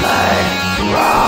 Let's rock!